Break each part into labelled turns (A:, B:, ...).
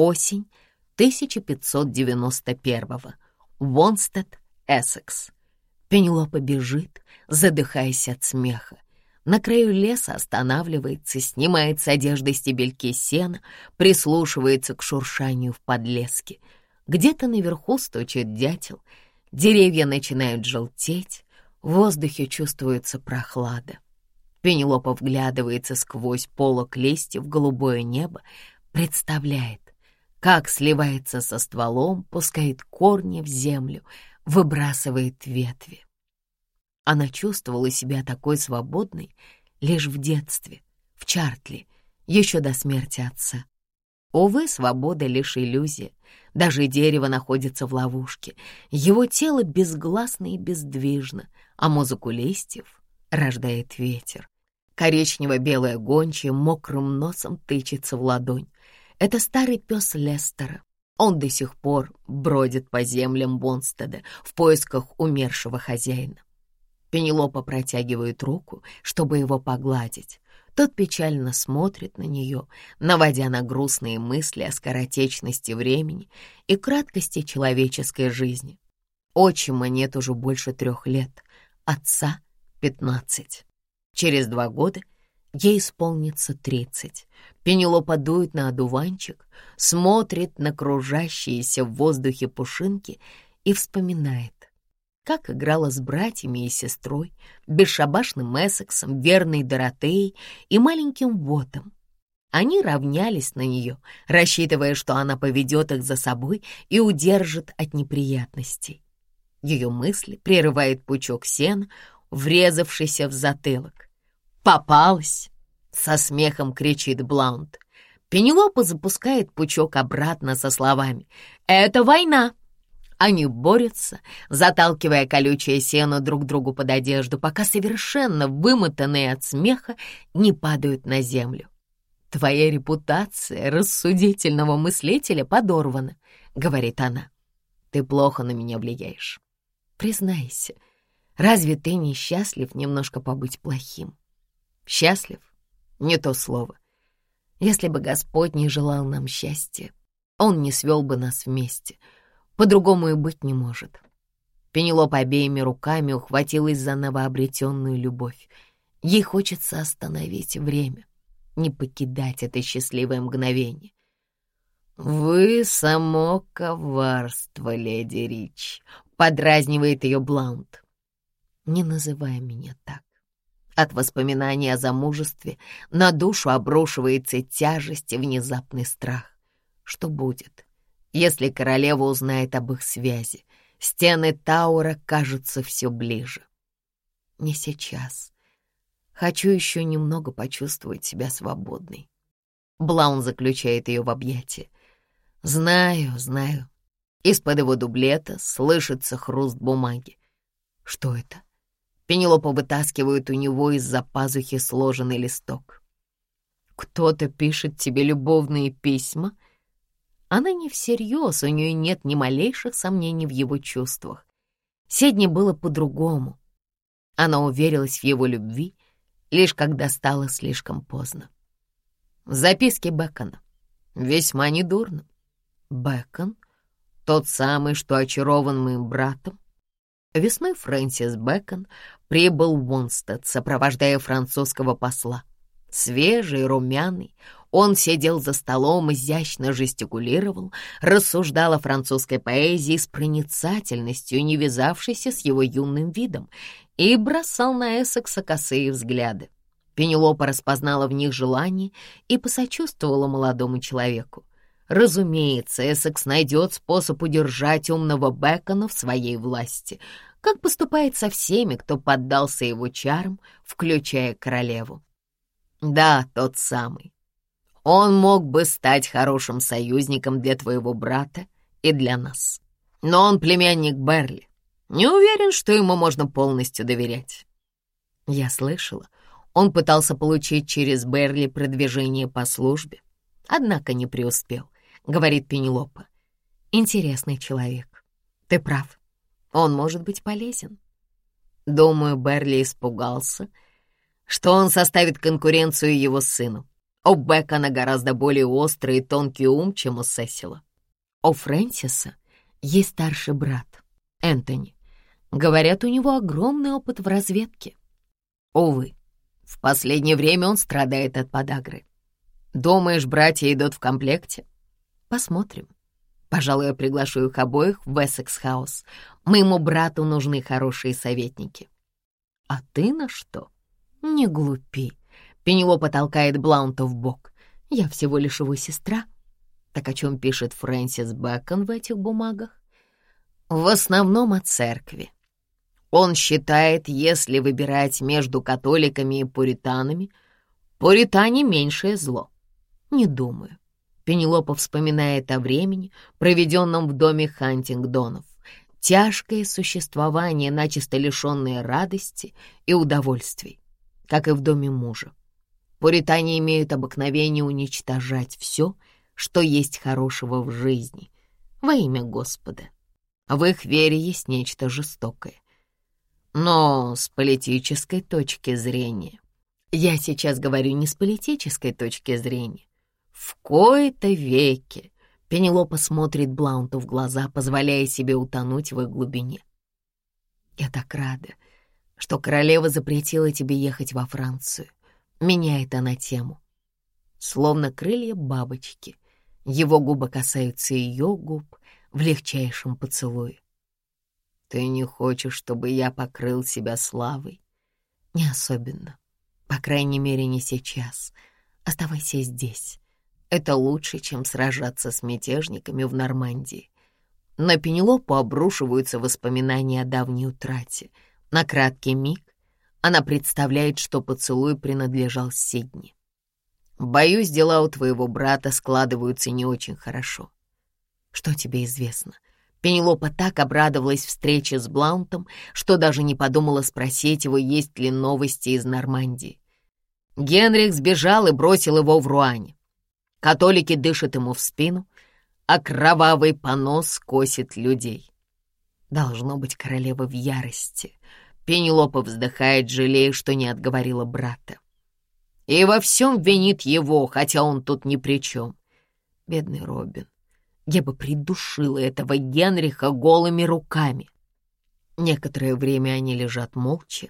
A: Осень 1591-го. Вонстед, Эссекс. Пенелопа бежит, задыхаясь от смеха. На краю леса останавливается, снимает с одежды стебельки сена, прислушивается к шуршанию в подлеске. Где-то наверху стучит дятел, деревья начинают желтеть, в воздухе чувствуется прохлада. Пенелопа вглядывается сквозь полок листьев в голубое небо, представляет, как сливается со стволом, пускает корни в землю, выбрасывает ветви. Она чувствовала себя такой свободной лишь в детстве, в Чартли, еще до смерти отца. Увы, свобода — лишь иллюзия. Даже дерево находится в ловушке. Его тело безгласно и бездвижно, а музыку листьев рождает ветер. Коричнево-белая гончая мокрым носом тычется в ладонь. Это старый пес Лестера. Он до сих пор бродит по землям Бонстеда в поисках умершего хозяина. Пенелопа протягивает руку, чтобы его погладить. Тот печально смотрит на нее, наводя на грустные мысли о скоротечности времени и краткости человеческой жизни. Отчима нет уже больше трех лет, отца — пятнадцать. Через два года ей исполнится тридцать. Пенелопа дует на одуванчик, смотрит на кружащиеся в воздухе пушинки и вспоминает, как играла с братьями и сестрой, бесшабашным Эссексом, верной Доротеей и маленьким Вотом. Они равнялись на нее, рассчитывая, что она поведет их за собой и удержит от неприятностей. Ее мысли прерывает пучок сена, врезавшийся в затылок. «Попалась!» — со смехом кричит Блаунд. Пенелопа запускает пучок обратно со словами «Это война!» Они борются, заталкивая колючее сено друг другу под одежду, пока совершенно вымотанные от смеха не падают на землю. «Твоя репутация рассудительного мыслителя подорвана», — говорит она. «Ты плохо на меня влияешь. Признайся, разве ты не счастлив немножко побыть плохим?» «Счастлив? Не то слово. Если бы Господь не желал нам счастья, Он не свел бы нас вместе». По-другому и быть не может. Пенелопа обеими руками ухватилась за новообретенную любовь. Ей хочется остановить время, не покидать это счастливое мгновение. «Вы само коварство, леди Рич», — подразнивает ее Блаунд. «Не называй меня так». От воспоминаний о замужестве на душу обрушивается тяжесть и внезапный страх. Что будет? Если королева узнает об их связи, стены Таура кажутся все ближе. Не сейчас. Хочу еще немного почувствовать себя свободной. Блаун заключает ее в объятия. Знаю, знаю. Из-под его дублета слышится хруст бумаги. Что это? Пенелопа вытаскивает у него из-за пазухи сложенный листок. «Кто-то пишет тебе любовные письма?» Она не всерьез, у нее нет ни малейших сомнений в его чувствах. Седни было по-другому. Она уверилась в его любви, лишь когда стало слишком поздно. Записки Бекона. Весьма недурно. Бекон, тот самый, что очарован моим братом. Весной Фрэнсис Бэкон прибыл в Вонстед, сопровождая французского посла. Свежий, румяный, он сидел за столом, изящно жестикулировал, рассуждал о французской поэзии с проницательностью, не вязавшейся с его юным видом, и бросал на Эссекса косые взгляды. Пенелопа распознала в них желание и посочувствовала молодому человеку. Разумеется, Эссекс найдет способ удержать умного Бекона в своей власти, как поступает со всеми, кто поддался его чарам, включая королеву. Да, тот самый. Он мог бы стать хорошим союзником для твоего брата и для нас. Но он племянник Берли. Не уверен, что ему можно полностью доверять. Я слышала, он пытался получить через Берли продвижение по службе, однако не преуспел, говорит Пенелопа. Интересный человек. Ты прав. Он может быть полезен. Думаю, Берли испугался, что он составит конкуренцию его сыну. У Бекона гораздо более острый и тонкий ум, чем у Сесила. У Фрэнсиса есть старший брат, Энтони. Говорят, у него огромный опыт в разведке. Увы, в последнее время он страдает от подагры. Думаешь, братья идут в комплекте? Посмотрим. Пожалуй, я приглашу их обоих в Эссекс-хаус. Моему брату нужны хорошие советники. А ты на что? Не глупи. Пенелопа толкает Блаунта в бок. Я всего лишь его сестра. Так о чем пишет Фрэнсис Бэкон в этих бумагах? В основном о церкви. Он считает, если выбирать между католиками и пуританами, пуритане — меньшее зло. Не думаю. Пенелопа вспоминает о времени, проведенном в доме Хантингдонов. Тяжкое существование, начисто лишенное радости и удовольствий, как и в доме мужа. Пуритане имеют обыкновение уничтожать все, что есть хорошего в жизни, во имя Господа. В их вере есть нечто жестокое. Но с политической точки зрения... Я сейчас говорю не с политической точки зрения, в кои-то веки Пенелопа смотрит Блаунту в глаза, позволяя себе утонуть в их глубине. «Я так рада, что королева запретила тебе ехать во Францию», — меняет она тему. Словно крылья бабочки, его губы касаются ее губ в легчайшем поцелуе. «Ты не хочешь, чтобы я покрыл себя славой?» «Не особенно. По крайней мере, не сейчас. Оставайся здесь. Это лучше, чем сражаться с мятежниками в Нормандии. На Пенелопу обрушиваются воспоминания о давней утрате. На краткий миг она представляет, что поцелуй принадлежал Сидни. «Боюсь, дела у твоего брата складываются не очень хорошо. Что тебе известно?» Пенелопа так обрадовалась встрече с Блаунтом, что даже не подумала спросить его, есть ли новости из Нормандии. Генрих сбежал и бросил его в Руане. Католики дышат ему в спину, а кровавый понос косит людей. Должно быть королева в ярости. Пенелопа вздыхает, жалея, что не отговорила брата. И во всем винит его, хотя он тут ни при чем. Бедный Робин. Я бы придушила этого Генриха голыми руками. Некоторое время они лежат молча.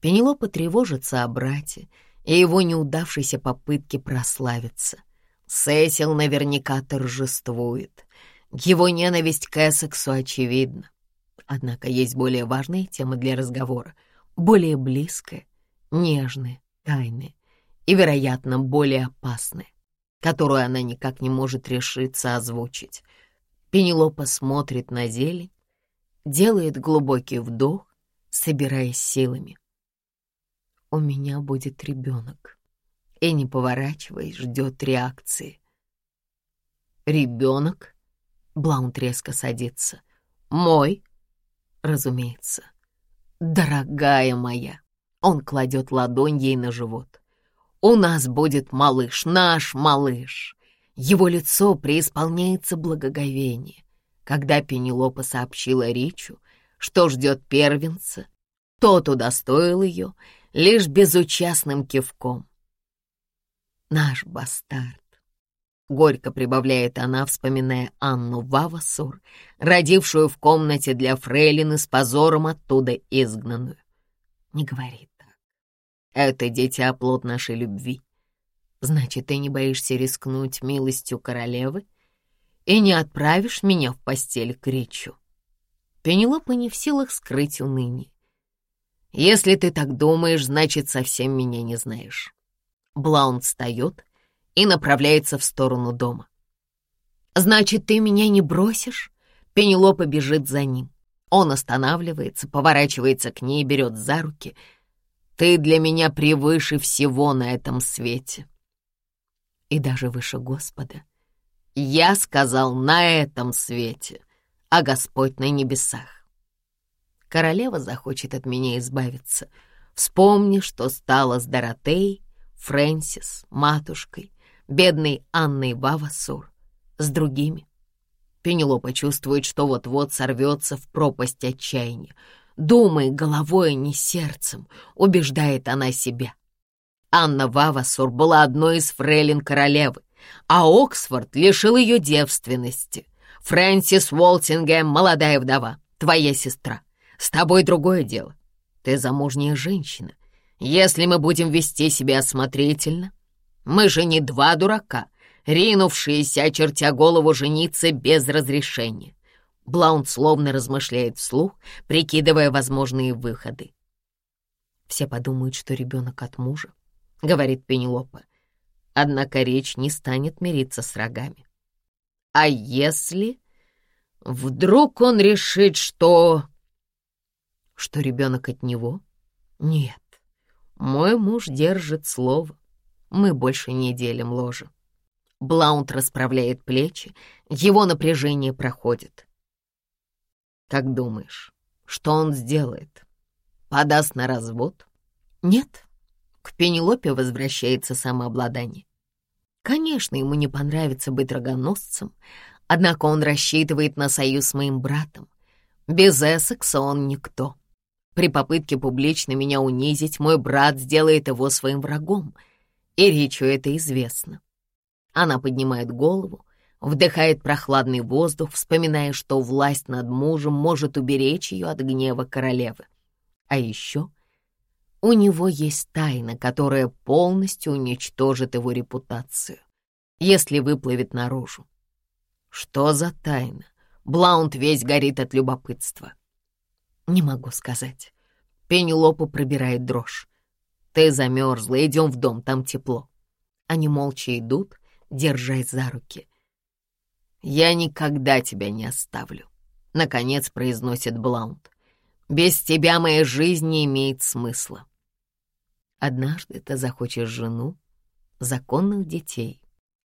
A: Пенелопа тревожится о брате и его неудавшейся попытке прославиться — Сесил наверняка торжествует. Его ненависть к Эссексу очевидна. Однако есть более важная тема для разговора, более близкая, нежная, тайная и, вероятно, более опасная, которую она никак не может решиться озвучить. Пенелопа смотрит на зелень, делает глубокий вдох, собираясь силами. «У меня будет ребенок», и, не поворачиваясь, ждет реакции. «Ребенок?» — Блаунт резко садится. «Мой?» «Разумеется». «Дорогая моя!» — он кладет ладонь ей на живот. «У нас будет малыш, наш малыш!» Его лицо преисполняется благоговение. Когда Пенелопа сообщила Ричу, что ждет первенца, тот удостоил ее лишь безучастным кивком наш бастард. Горько прибавляет она, вспоминая Анну Вавасур, родившую в комнате для фрейлины с позором оттуда изгнанную. Не говори так. Это дитя плод нашей любви. Значит, ты не боишься рискнуть милостью королевы и не отправишь меня в постель к Ричу. Пенелопа не в силах скрыть уныние. Если ты так думаешь, значит, совсем меня не знаешь. Блаун встает и направляется в сторону дома. «Значит, ты меня не бросишь?» Пенелопа бежит за ним. Он останавливается, поворачивается к ней, берет за руки. «Ты для меня превыше всего на этом свете». И даже выше Господа. «Я сказал на этом свете, а Господь на небесах». Королева захочет от меня избавиться. Вспомни, что стало с Доротеей, Фрэнсис, матушкой, бедной Анной Вавасур, с другими. Пенелопа чувствует, что вот-вот сорвется в пропасть отчаяния. Думай головой, а не сердцем, убеждает она себя. Анна Вавасур была одной из фрейлин королевы, а Оксфорд лишил ее девственности. Фрэнсис Уолтингем — молодая вдова, твоя сестра. С тобой другое дело. Ты замужняя женщина. Если мы будем вести себя осмотрительно, мы же не два дурака, ринувшиеся, очертя голову, жениться без разрешения. Блаунд словно размышляет вслух, прикидывая возможные выходы. «Все подумают, что ребенок от мужа», — говорит Пенелопа. Однако речь не станет мириться с рогами. «А если вдруг он решит, что...» «Что ребенок от него?» «Нет, мой муж держит слово. Мы больше не делим ложе». Блаунд расправляет плечи, его напряжение проходит. Как думаешь, что он сделает? Подаст на развод? Нет. К Пенелопе возвращается самообладание. Конечно, ему не понравится быть рогоносцем, однако он рассчитывает на союз с моим братом. Без Эссекса он никто. При попытке публично меня унизить мой брат сделает его своим врагом, и Ричу это известно. Она поднимает голову, вдыхает прохладный воздух, вспоминая, что власть над мужем может уберечь ее от гнева королевы. А еще у него есть тайна, которая полностью уничтожит его репутацию, если выплывет наружу. Что за тайна? Блаунд весь горит от любопытства. Не могу сказать. Пенелопа пробирает дрожь. Ты замерзла, идем в дом, там тепло. Они молча идут, держась за руки. «Я никогда тебя не оставлю», — наконец произносит Блаунд. «Без тебя моя жизнь не имеет смысла». Однажды ты захочешь жену, законных детей.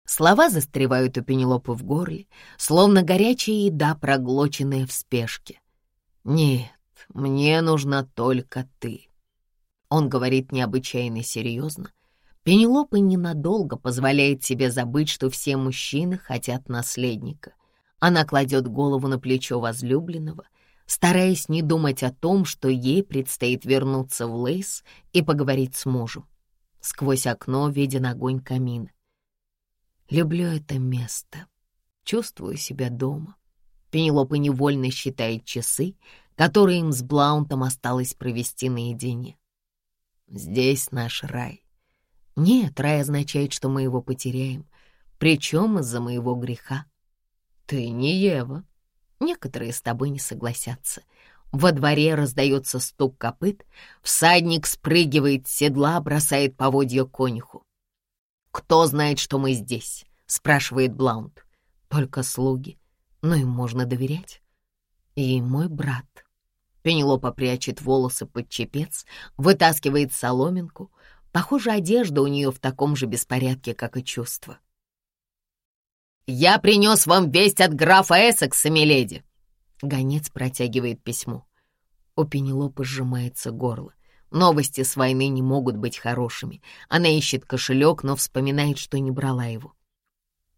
A: Слова застревают у Пенелопы в горле, словно горячая еда, проглоченная в спешке. «Нет, мне нужна только ты». Он говорит необычайно серьезно, Пенелопа ненадолго позволяет себе забыть, что все мужчины хотят наследника. Она кладет голову на плечо возлюбленного, стараясь не думать о том, что ей предстоит вернуться в Лейс и поговорить с мужем. Сквозь окно виден огонь камина. Люблю это место. Чувствую себя дома. Пенелопа невольно считает часы, которые им с Блаунтом осталось провести наедине. Здесь наш рай. Нет, рай означает, что мы его потеряем, причем из-за моего греха. Ты не Ева. Некоторые с тобой не согласятся. Во дворе раздается стук копыт, всадник спрыгивает с седла, бросает поводья конюху. «Кто знает, что мы здесь?» — спрашивает Блаунд. «Только слуги, но им можно доверять. И мой брат». Пенелопа прячет волосы под чепец, вытаскивает соломинку, Похоже, одежда у нее в таком же беспорядке, как и чувства. «Я принес вам весть от графа Эссекса, миледи!» Гонец протягивает письмо. У Пенелопы сжимается горло. Новости с войны не могут быть хорошими. Она ищет кошелек, но вспоминает, что не брала его.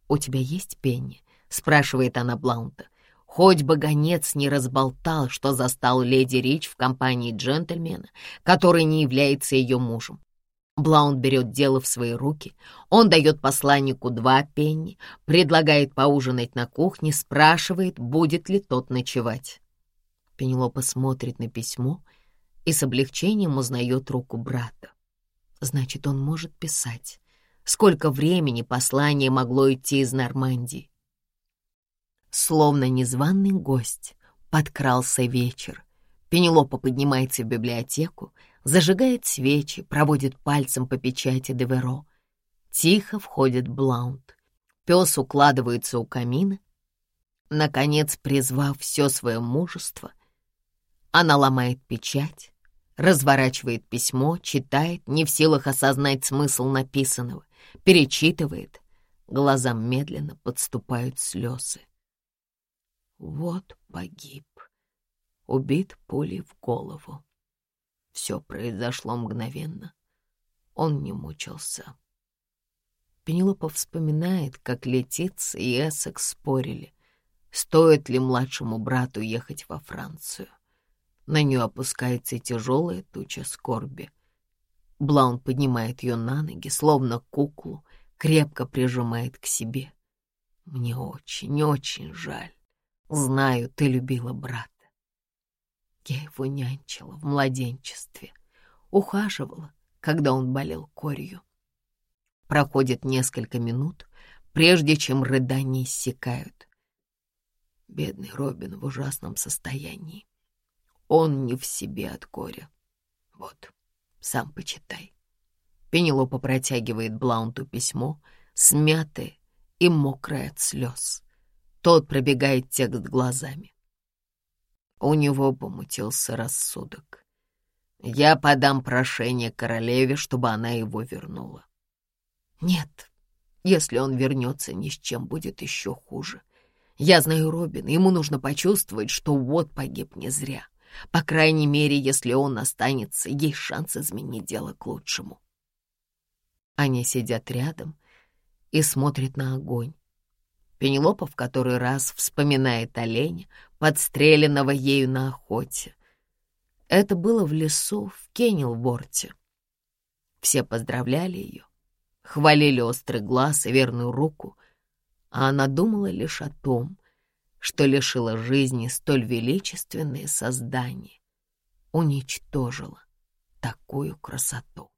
A: «У тебя есть пенни?» — спрашивает она Блаунта. Хоть бы гонец не разболтал, что застал леди Рич в компании джентльмена, который не является ее мужем. Блаунд берет дело в свои руки. Он дает посланнику два пенни, предлагает поужинать на кухне, спрашивает, будет ли тот ночевать. Пенелопа смотрит на письмо и с облегчением узнает руку брата. Значит, он может писать. Сколько времени послание могло идти из Нормандии? Словно незваный гость подкрался вечер. Пенелопа поднимается в библиотеку, зажигает свечи, проводит пальцем по печати Деверо. Тихо входит Блаунд. Пес укладывается у камина. Наконец, призвав все свое мужество, она ломает печать, разворачивает письмо, читает, не в силах осознать смысл написанного, перечитывает. Глазам медленно подступают слезы. Вот погиб, убит пулей в голову. Все произошло мгновенно. Он не мучился. Пенелопа вспоминает, как Летица и Эссекс спорили, стоит ли младшему брату ехать во Францию. На нее опускается тяжелая туча скорби. Блаунд поднимает ее на ноги, словно куклу, крепко прижимает к себе. Мне очень-очень жаль. Знаю, ты любила брата. Я его нянчила в младенчестве, ухаживала, когда он болел корью. Проходит несколько минут, прежде чем рыдания иссякают. Бедный Робин в ужасном состоянии. Он не в себе от горя. Вот, сам почитай. Пенелопа протягивает Блаунту письмо, смятое и мокрое от слез. Тот пробегает текст глазами. У него помутился рассудок. Я подам прошение королеве, чтобы она его вернула. Нет, если он вернется, ни с чем будет еще хуже. Я знаю Робина, ему нужно почувствовать, что вот погиб не зря. По крайней мере, если он останется, есть шанс изменить дело к лучшему. Они сидят рядом и смотрят на огонь. Пенелопа в который раз вспоминает оленя, подстреленного ею на охоте. Это было в лесу в Кеннелворте. Все поздравляли ее, хвалили острый глаз и верную руку, а она думала лишь о том, что лишила жизни столь величественное создание, уничтожила такую красоту.